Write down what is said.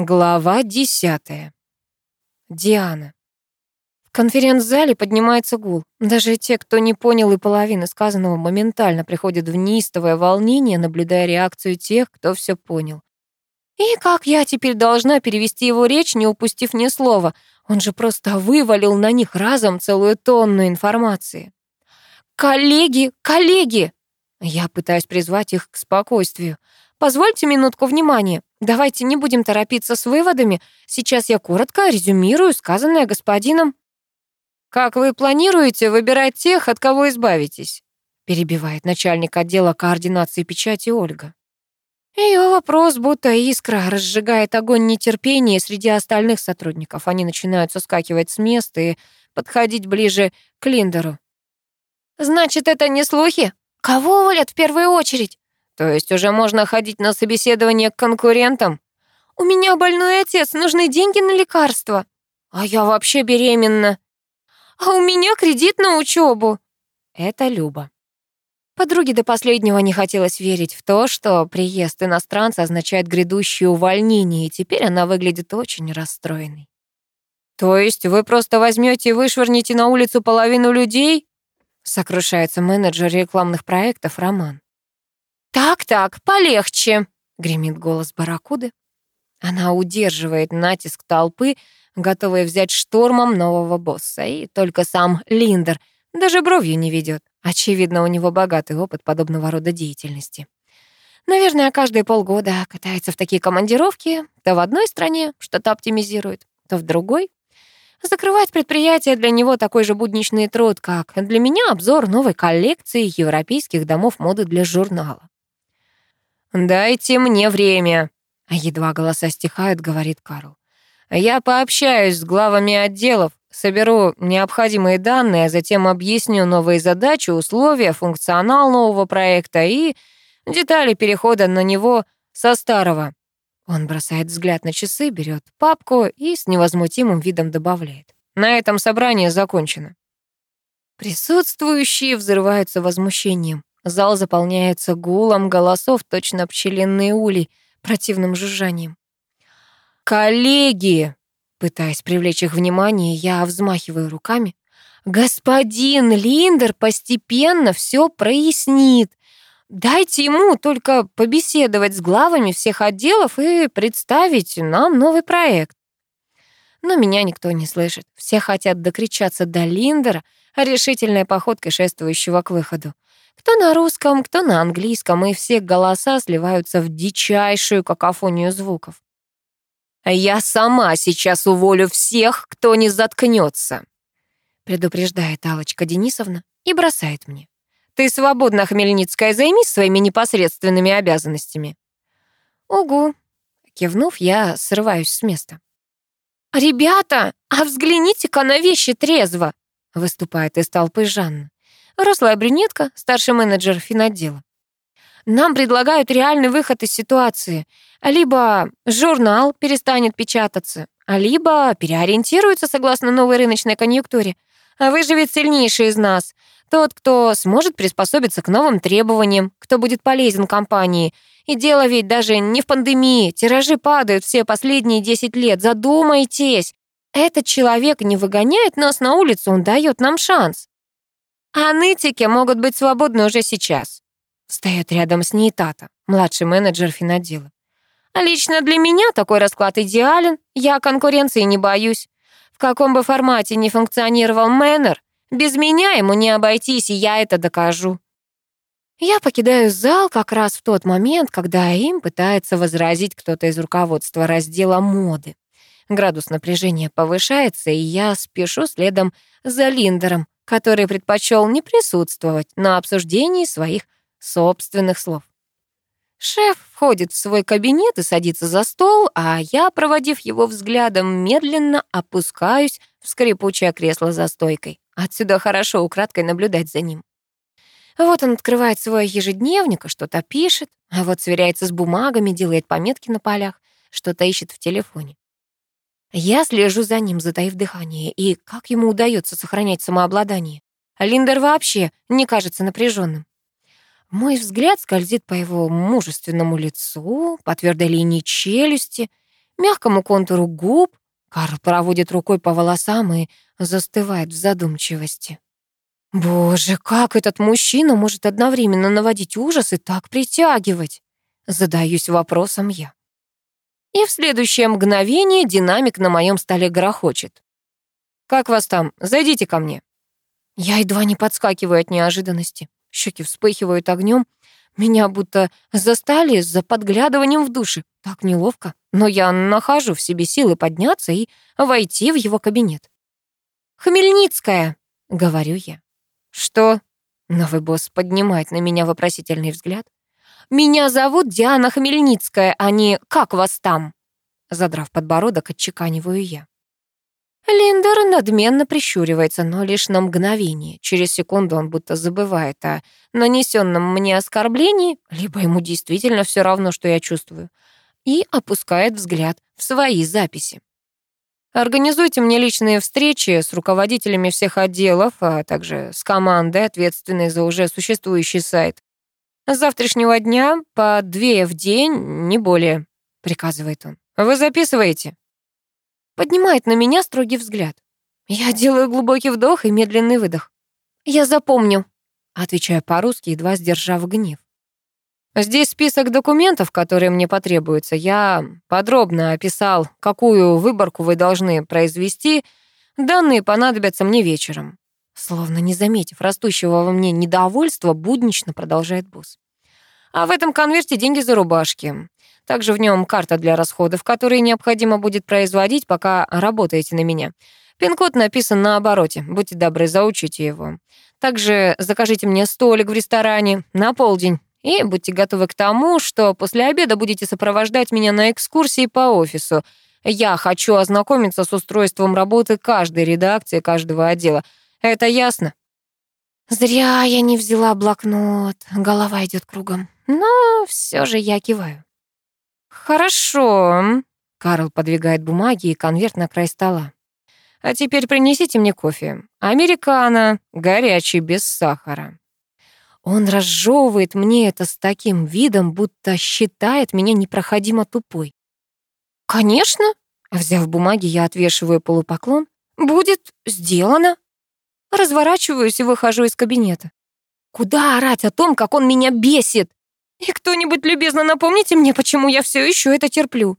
Глава десятая. Диана. В конференц-зале поднимается гул. Даже те, кто не понял и половины сказанного, моментально приходят в неистовое волнение, наблюдая реакцию тех, кто все понял. И как я теперь должна перевести его речь, не упустив ни слова? Он же просто вывалил на них разом целую тонну информации. «Коллеги! Коллеги!» Я пытаюсь призвать их к спокойствию. Позвольте минутку внимания. Давайте не будем торопиться с выводами. Сейчас я коротко резюмирую сказанное господином. Как вы планируете выбирать тех, от кого избавитесь? перебивает начальник отдела координации печати Ольга. Ее вопрос, будто искра, разжигает огонь нетерпения среди остальных сотрудников. Они начинают соскакивать с места и подходить ближе к Линдеру. «Значит, это не слухи? Кого уволят в первую очередь?» То есть уже можно ходить на собеседование к конкурентам? У меня больной отец, нужны деньги на лекарства. А я вообще беременна. А у меня кредит на учебу. Это Люба. Подруге до последнего не хотелось верить в то, что приезд иностранца означает грядущее увольнение, и теперь она выглядит очень расстроенной. «То есть вы просто возьмете и вышвырнете на улицу половину людей?» сокрушается менеджер рекламных проектов Роман. «Так-так, полегче», — гремит голос барракуды. Она удерживает натиск толпы, готовая взять штурмом нового босса, и только сам Линдер даже бровью не ведет. Очевидно, у него богатый опыт подобного рода деятельности. Наверное, каждые полгода катается в такие командировки, то в одной стране что-то оптимизирует, то в другой. Закрывать предприятие для него такой же будничный труд, как для меня обзор новой коллекции европейских домов моды для журнала. «Дайте мне время», — едва голоса стихают, говорит Карл. «Я пообщаюсь с главами отделов, соберу необходимые данные, а затем объясню новые задачи, условия, функционал нового проекта и детали перехода на него со старого». Он бросает взгляд на часы, берет папку и с невозмутимым видом добавляет. «На этом собрание закончено». Присутствующие взрываются возмущением. Зал заполняется гулом голосов, точно пчелиные ули, противным жужжанием. «Коллеги!» Пытаясь привлечь их внимание, я взмахиваю руками. «Господин Линдер постепенно все прояснит. Дайте ему только побеседовать с главами всех отделов и представить нам новый проект». Но меня никто не слышит. Все хотят докричаться до Линдера решительной походкой шествующего к выходу. Кто на русском, кто на английском, и все голоса сливаются в дичайшую какофонию звуков. «Я сама сейчас уволю всех, кто не заткнется», предупреждает Алочка Денисовна и бросает мне. «Ты свободна, Хмельницкая, займись своими непосредственными обязанностями». «Угу», кивнув, я срываюсь с места. «Ребята, а взгляните-ка на вещи трезво!» выступает из толпы Жанна. Рослая брюнетка, старший менеджер финотдела. Нам предлагают реальный выход из ситуации. Либо журнал перестанет печататься, либо переориентируется согласно новой рыночной конъюнктуре. А выживет сильнейший из нас. Тот, кто сможет приспособиться к новым требованиям, кто будет полезен компании. И дело ведь даже не в пандемии. Тиражи падают все последние 10 лет. Задумайтесь. Этот человек не выгоняет нас на улицу, он дает нам шанс. А нытики могут быть свободны уже сейчас. Встает рядом с ней Тата, младший менеджер финотдела. Лично для меня такой расклад идеален. Я конкуренции не боюсь. В каком бы формате ни функционировал Мэннер, без меня ему не обойтись, и я это докажу. Я покидаю зал как раз в тот момент, когда им пытается возразить кто-то из руководства раздела моды. Градус напряжения повышается, и я спешу следом за Линдером, который предпочел не присутствовать на обсуждении своих собственных слов. Шеф входит в свой кабинет и садится за стол, а я, проводив его взглядом, медленно опускаюсь в скрипучее кресло за стойкой. Отсюда хорошо украдкой наблюдать за ним. Вот он открывает свой ежедневник что-то пишет, а вот сверяется с бумагами, делает пометки на полях, что-то ищет в телефоне. Я слежу за ним, затаив дыхание, и как ему удается сохранять самообладание. Линдер вообще не кажется напряженным. Мой взгляд скользит по его мужественному лицу, по твердой линии челюсти, мягкому контуру губ. Карл проводит рукой по волосам и застывает в задумчивости. Боже, как этот мужчина может одновременно наводить ужас и так притягивать? Задаюсь вопросом я. И в следующее мгновение динамик на моем столе грохочет. «Как вас там? Зайдите ко мне». Я едва не подскакиваю от неожиданности. Щеки вспыхивают огнем. Меня будто застали за подглядыванием в душе. Так неловко. Но я нахожу в себе силы подняться и войти в его кабинет. «Хмельницкая», — говорю я. «Что?» — новый босс поднимает на меня вопросительный взгляд. «Меня зовут Диана Хмельницкая, а не «Как вас там?» Задрав подбородок, отчеканиваю я. Линдер надменно прищуривается, но лишь на мгновение. Через секунду он будто забывает о нанесенном мне оскорблении, либо ему действительно все равно, что я чувствую, и опускает взгляд в свои записи. Организуйте мне личные встречи с руководителями всех отделов, а также с командой, ответственной за уже существующий сайт. С завтрашнего дня по две в день, не более, приказывает он. Вы записываете? Поднимает на меня строгий взгляд. Я делаю глубокий вдох и медленный выдох. «Я запомню», — отвечаю по-русски, едва сдержав гнев. Здесь список документов, которые мне потребуются. Я подробно описал, какую выборку вы должны произвести. Данные понадобятся мне вечером. Словно не заметив растущего во мне недовольства, буднично продолжает босс. А в этом конверте деньги за рубашки. Также в нем карта для расходов, которые необходимо будет производить, пока работаете на меня. Пин-код написан на обороте. Будьте добры, заучите его. Также закажите мне столик в ресторане на полдень. И будьте готовы к тому, что после обеда будете сопровождать меня на экскурсии по офису. Я хочу ознакомиться с устройством работы каждой редакции, каждого отдела. Это ясно? Зря я не взяла блокнот. Голова идет кругом. Но все же я киваю. «Хорошо». Карл подвигает бумаги и конверт на край стола. «А теперь принесите мне кофе. Американо, горячий, без сахара». Он разжевывает мне это с таким видом, будто считает меня непроходимо тупой. «Конечно!» Взяв бумаги, я отвешиваю полупоклон. «Будет сделано!» Разворачиваюсь и выхожу из кабинета. Куда орать о том, как он меня бесит? И кто-нибудь любезно напомните мне, почему я все еще это терплю.